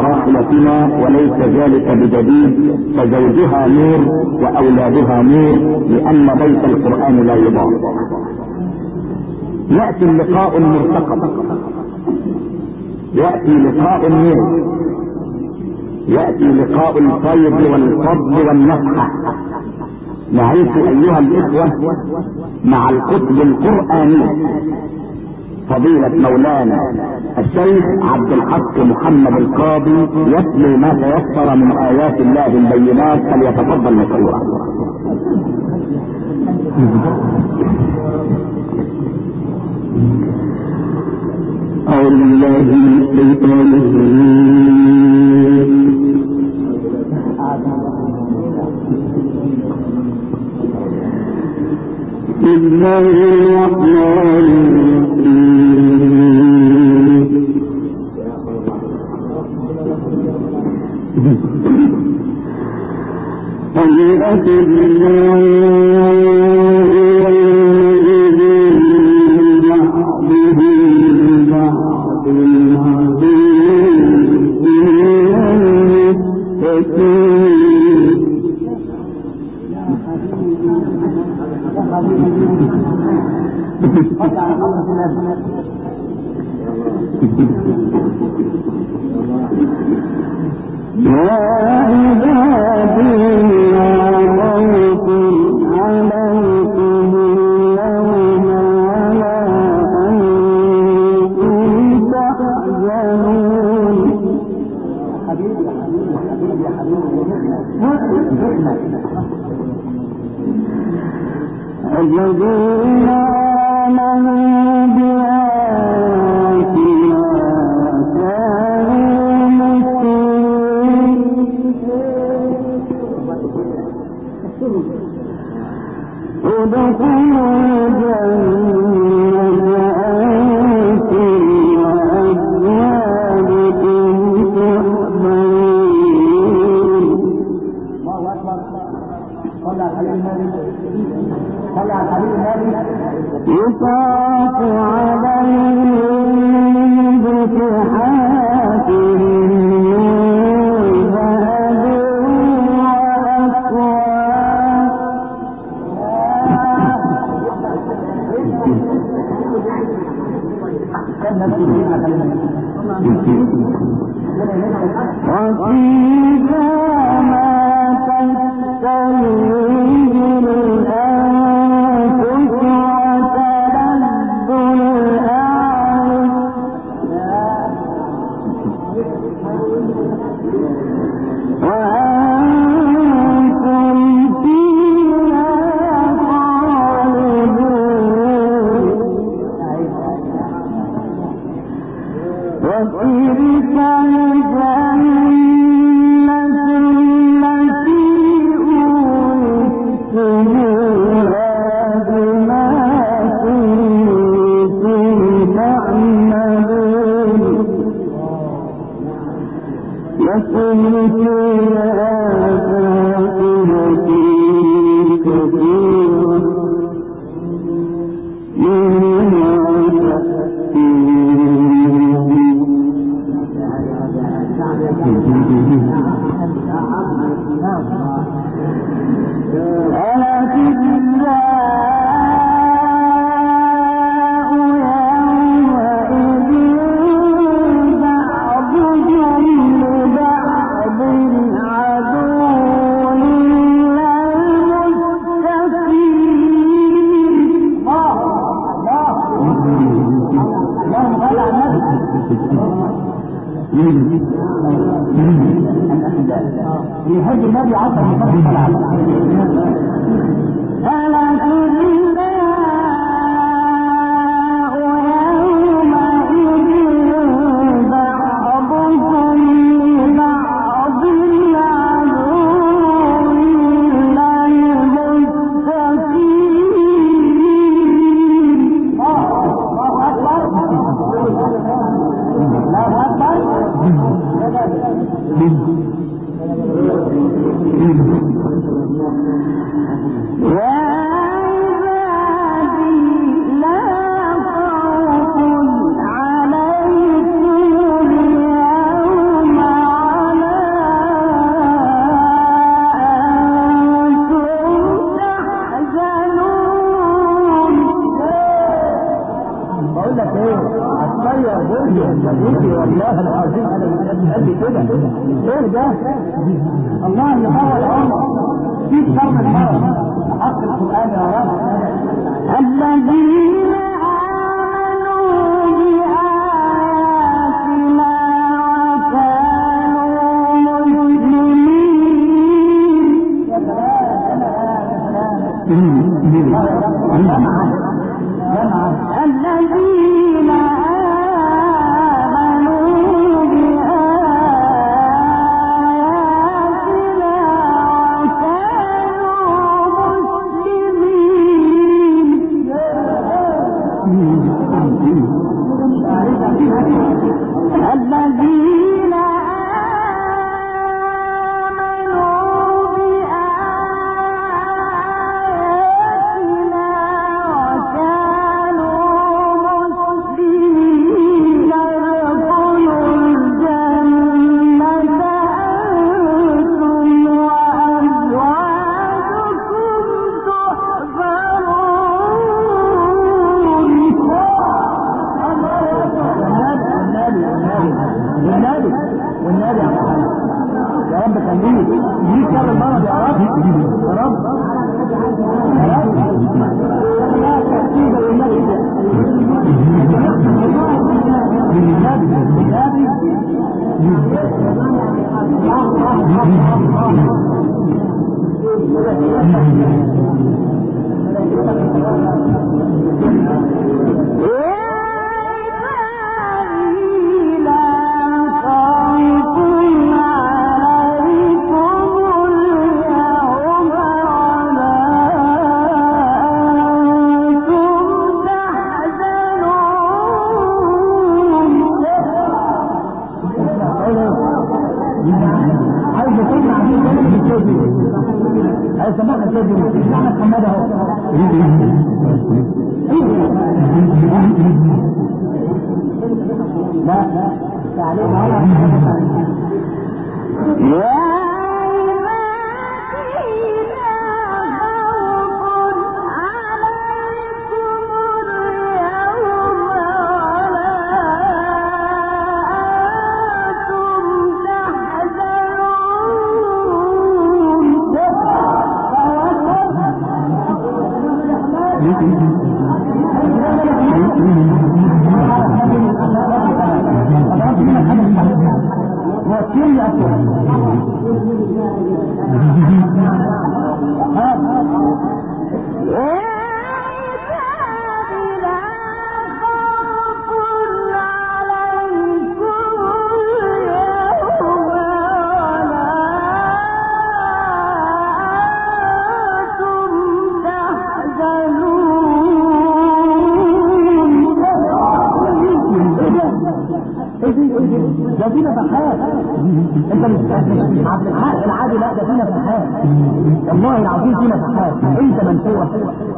راحلتنا وليس ذلك بجديد فزوجها نور وأولادها نور لأن بيت القرآن لا يضاع. يأتي اللقاء المرتقب. يأتي لقاء النور. يأتي لقاء الفيض والفضل والنفحة نعيش أيها الإخوة مع القطب القرآني فضيلة مولانا الشيخ عبد الحق محمد القاضي يتلو ما تيسر من آيات الله البينات فليتفضل مشكورا. أعوذ بالله من الشيطان الرجيم بسم الله الرحمن الرحيم طيبة سبحان We're يهدي النبي عصر الله اللہ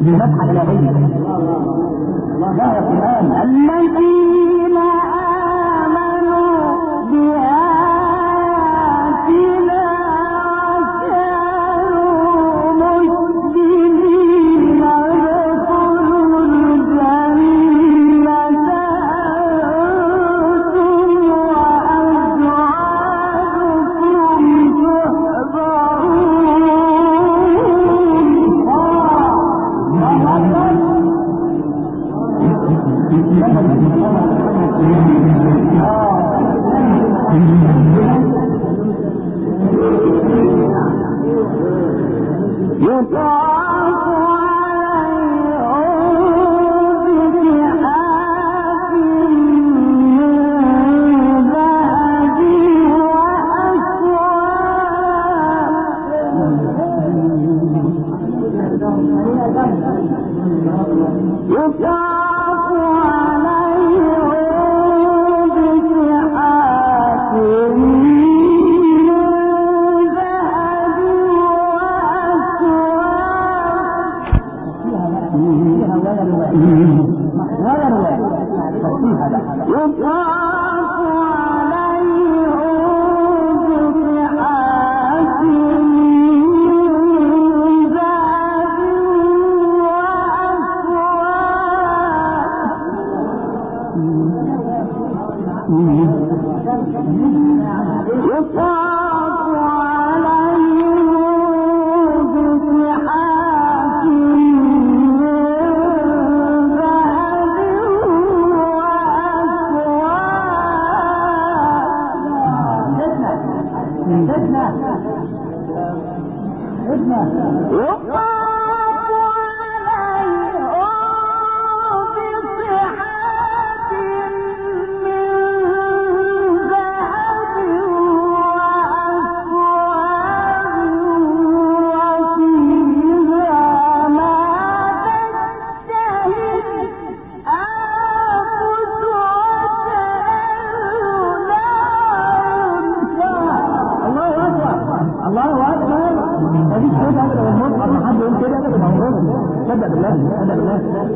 بمدحك الهي لا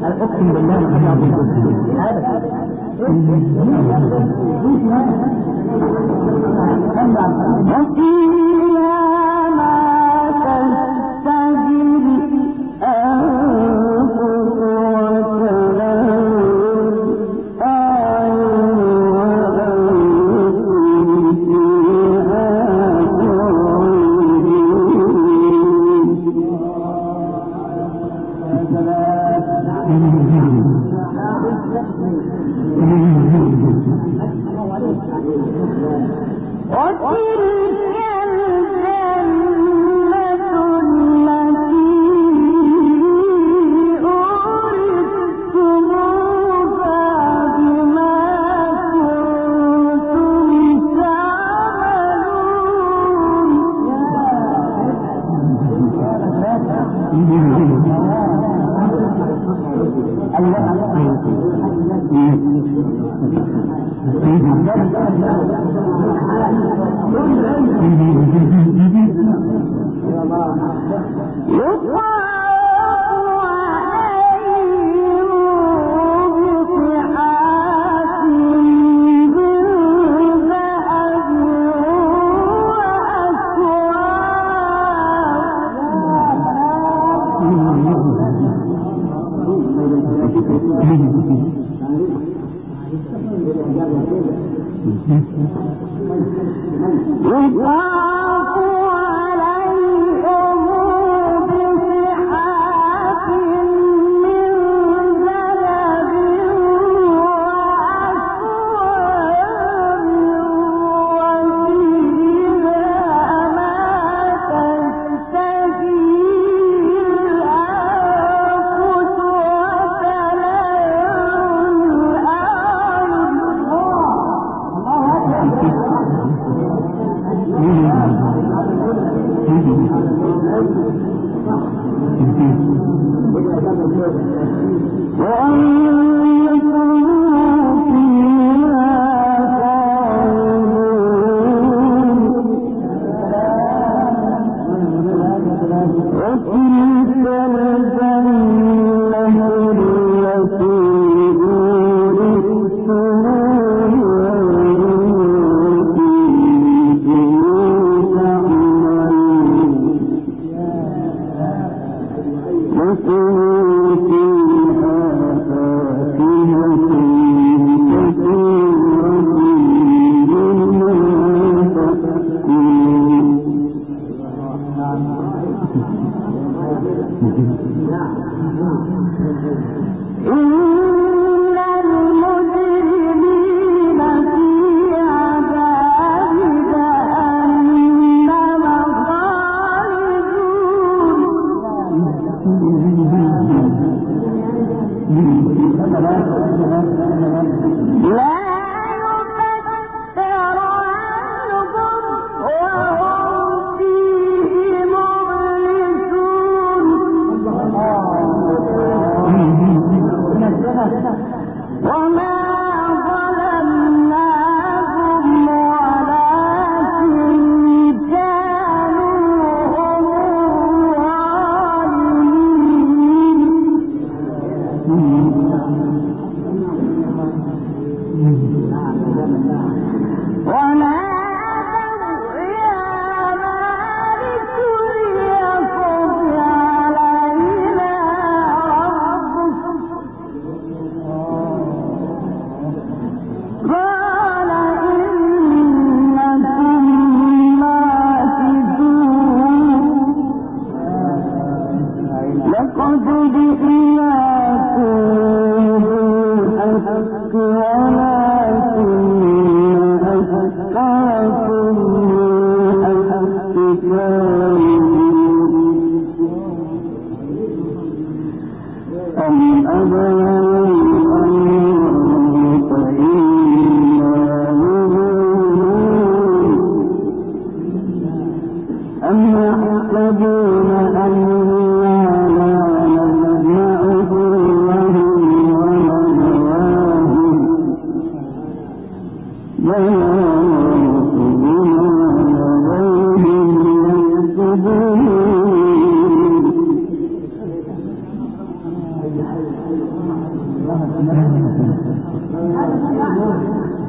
اقسم بالله ما هذا وفيها يطاف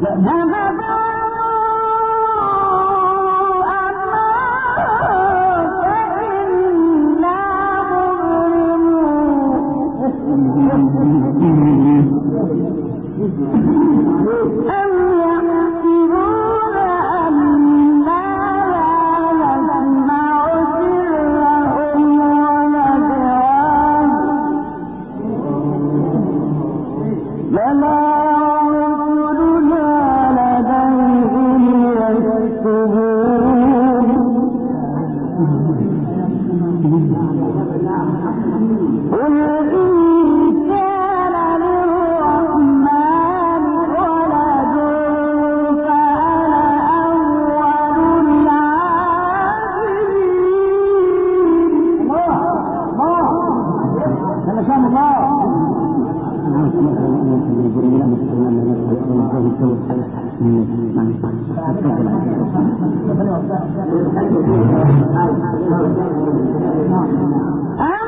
Never الله